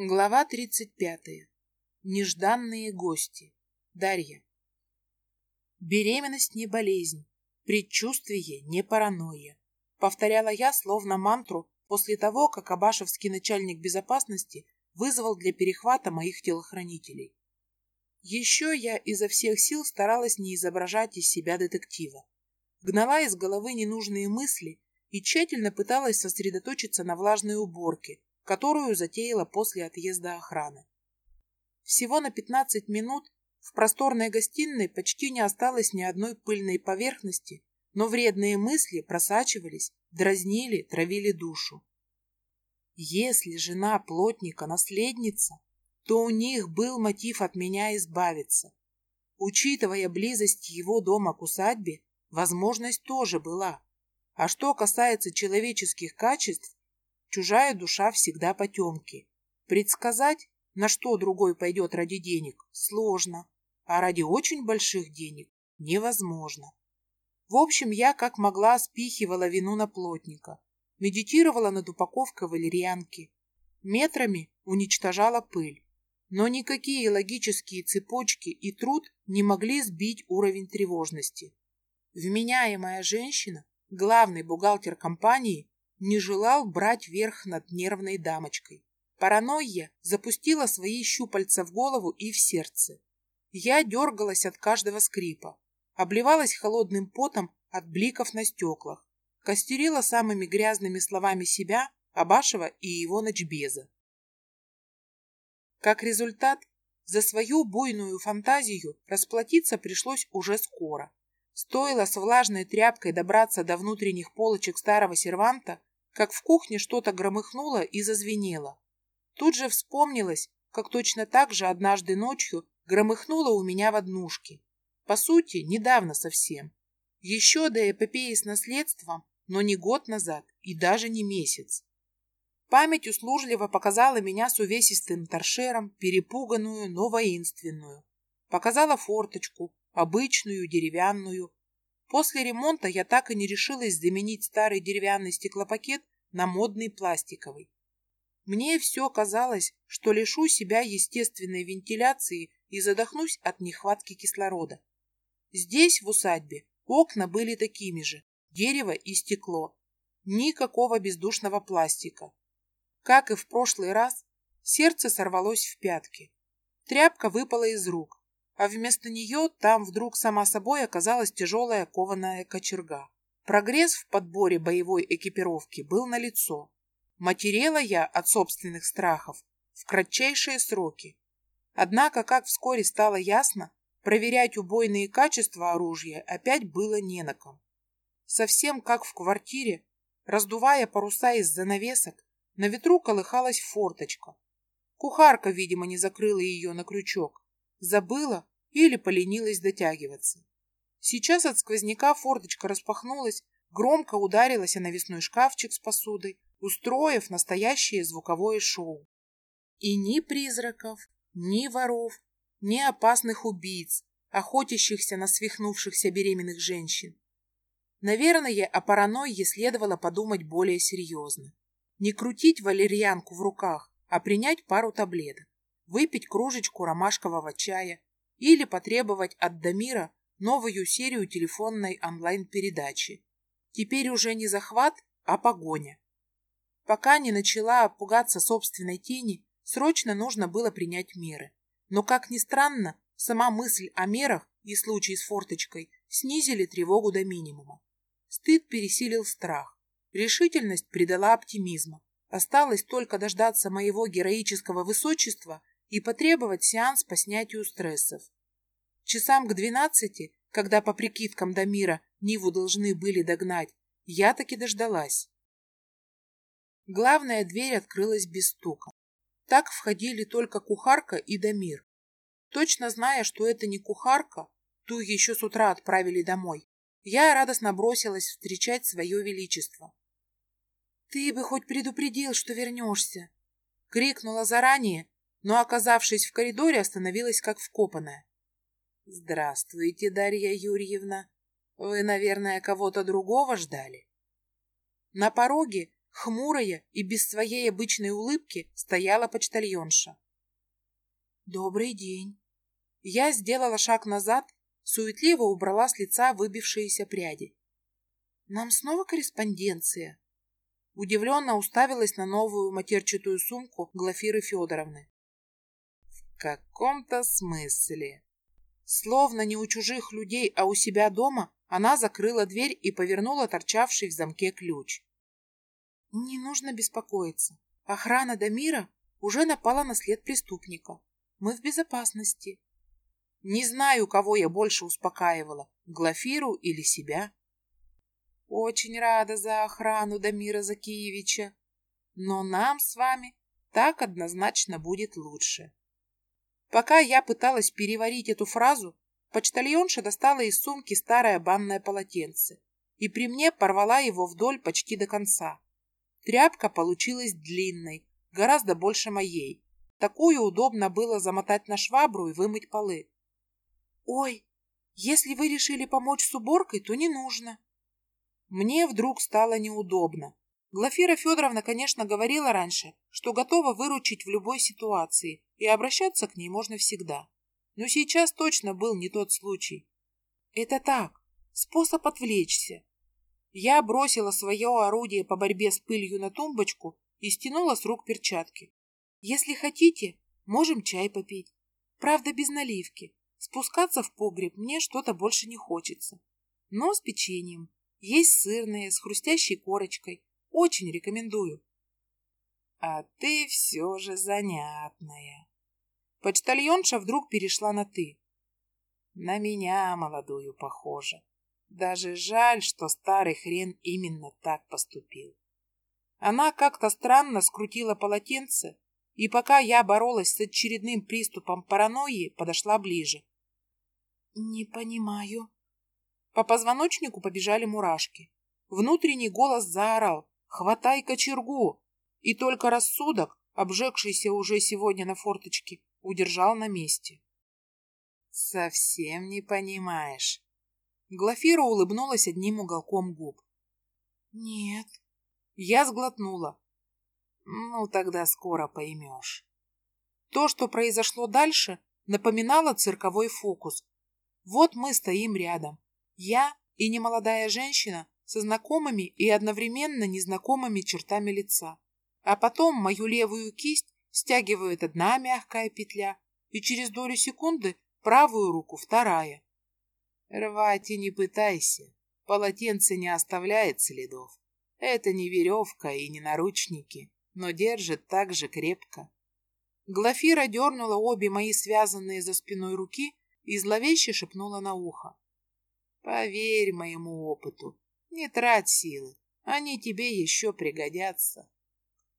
Глава 35. Нежданные гости. Дарья. Беременность не болезнь, предчувствие не паранойя. Повторяла я словно мантру после того, как Абашевский начальник безопасности вызвал для перехвата моих телохранителей. Еще я изо всех сил старалась не изображать из себя детектива. Гнала из головы ненужные мысли и тщательно пыталась сосредоточиться на влажной уборке, которую затеяла после отъезда охраны. Всего на 15 минут в просторной гостиной почти не осталось ни одной пыльной поверхности, но вредные мысли просачивались, дразнили, травили душу. Если жена плотника наследница, то у них был мотив от меня избавиться. Учитывая близость его дома к усадьбе, возможность тоже была. А что касается человеческих качеств, Чужая душа всегда потемки. Предсказать, на что другой пойдет ради денег, сложно, а ради очень больших денег невозможно. В общем, я как могла спихивала вину на плотника, медитировала над упаковкой валерьянки, метрами уничтожала пыль. Но никакие логические цепочки и труд не могли сбить уровень тревожности. Вменяемая женщина, главный бухгалтер компании, не желал брать верх над нервной дамочкой. Паранойя запустила свои щупальца в голову и в сердце. Я дергалась от каждого скрипа, обливалась холодным потом от бликов на стеклах, костерила самыми грязными словами себя, Абашева и его ночбеза. Как результат, за свою буйную фантазию расплатиться пришлось уже скоро. Стоило с влажной тряпкой добраться до внутренних полочек старого серванта, как в кухне что-то громыхнуло и зазвенело. Тут же вспомнилось, как точно так же однажды ночью громыхнуло у меня в однушке. По сути, недавно совсем. Еще до эпопеи с наследством, но не год назад и даже не месяц. Память услужливо показала меня с увесистым торшером, перепуганную, но воинственную. Показала форточку, обычную, деревянную, После ремонта я так и не решилась заменить старый деревянный стеклопакет на модный пластиковый. Мне все казалось, что лишу себя естественной вентиляции и задохнусь от нехватки кислорода. Здесь, в усадьбе, окна были такими же, дерево и стекло. Никакого бездушного пластика. Как и в прошлый раз, сердце сорвалось в пятки. Тряпка выпала из рук а вместо нее там вдруг сама собой оказалась тяжелая кованая кочерга. Прогресс в подборе боевой экипировки был налицо. Матерела я от собственных страхов в кратчайшие сроки. Однако, как вскоре стало ясно, проверять убойные качества оружия опять было не на ком. Совсем как в квартире, раздувая паруса из занавесок, на ветру колыхалась форточка. Кухарка, видимо, не закрыла ее на крючок. Забыла или поленилась дотягиваться. Сейчас от сквозняка форточка распахнулась, громко ударилась о навесной шкафчик с посудой, устроив настоящее звуковое шоу. И ни призраков, ни воров, ни опасных убийц, охотящихся на свихнувшихся беременных женщин. Наверное, о паранойе следовало подумать более серьезно. Не крутить валерьянку в руках, а принять пару таблеток выпить кружечку ромашкового чая или потребовать от Дамира новую серию телефонной онлайн-передачи. Теперь уже не захват, а погоня. Пока не начала пугаться собственной тени, срочно нужно было принять меры. Но, как ни странно, сама мысль о мерах и случай с форточкой снизили тревогу до минимума. Стыд пересилил страх. Решительность придала оптимизма. Осталось только дождаться моего героического высочества и потребовать сеанс по снятию стрессов. Часам к двенадцати, когда по прикидкам Дамира Ниву должны были догнать, я таки дождалась. Главная дверь открылась без стука. Так входили только кухарка и Дамир. Точно зная, что это не кухарка, ту еще с утра отправили домой, я радостно бросилась встречать свое величество. «Ты бы хоть предупредил, что вернешься!» — крикнула заранее, но, оказавшись в коридоре, остановилась как вкопанная. «Здравствуйте, Дарья Юрьевна. Вы, наверное, кого-то другого ждали?» На пороге, Хмурая и без своей обычной улыбки стояла почтальонша. «Добрый день». Я сделала шаг назад, суетливо убрала с лица выбившиеся пряди. «Нам снова корреспонденция?» Удивленно уставилась на новую матерчатую сумку Глафиры Федоровны. «В каком-то смысле». Словно не у чужих людей, а у себя дома, она закрыла дверь и повернула торчавший в замке ключ. Не нужно беспокоиться. Охрана Дамира уже напала на след преступника. Мы в безопасности. Не знаю, кого я больше успокаивала, Глафиру или себя. Очень рада за охрану Дамира Закиевича. Но нам с вами так однозначно будет лучше. Пока я пыталась переварить эту фразу, почтальонша достала из сумки старое банное полотенце и при мне порвала его вдоль почти до конца. Тряпка получилась длинной, гораздо больше моей. Такую удобно было замотать на швабру и вымыть полы. «Ой, если вы решили помочь с уборкой, то не нужно». Мне вдруг стало неудобно. Глафира Федоровна, конечно, говорила раньше, что готова выручить в любой ситуации, и обращаться к ней можно всегда. Но сейчас точно был не тот случай. Это так, способ отвлечься. Я бросила свое орудие по борьбе с пылью на тумбочку и стянула с рук перчатки. Если хотите, можем чай попить. Правда, без наливки. Спускаться в погреб мне что-то больше не хочется. Но с печеньем. Есть сырные, с хрустящей корочкой. Очень рекомендую. А ты все же занятная. Почтальонша вдруг перешла на «ты». На меня, молодую, похоже. Даже жаль, что старый хрен именно так поступил. Она как-то странно скрутила полотенце, и пока я боролась с очередным приступом паранойи, подошла ближе. «Не понимаю». По позвоночнику побежали мурашки. Внутренний голос заорал «Хватай кочергу!» И только рассудок, обжегшийся уже сегодня на форточке, удержал на месте. «Совсем не понимаешь». Глафира улыбнулась одним уголком губ. «Нет». Я сглотнула. «Ну, тогда скоро поймешь». То, что произошло дальше, напоминало цирковой фокус. Вот мы стоим рядом. Я и немолодая женщина со знакомыми и одновременно незнакомыми чертами лица. А потом мою левую кисть стягивает одна мягкая петля, и через долю секунды правую руку вторая. Рвать и не пытайся, полотенце не оставляет следов. Это не веревка и не наручники, но держит так же крепко. Глафира дернула обе мои связанные за спиной руки и зловеще шепнула на ухо. Поверь моему опыту, не трать силы, они тебе еще пригодятся.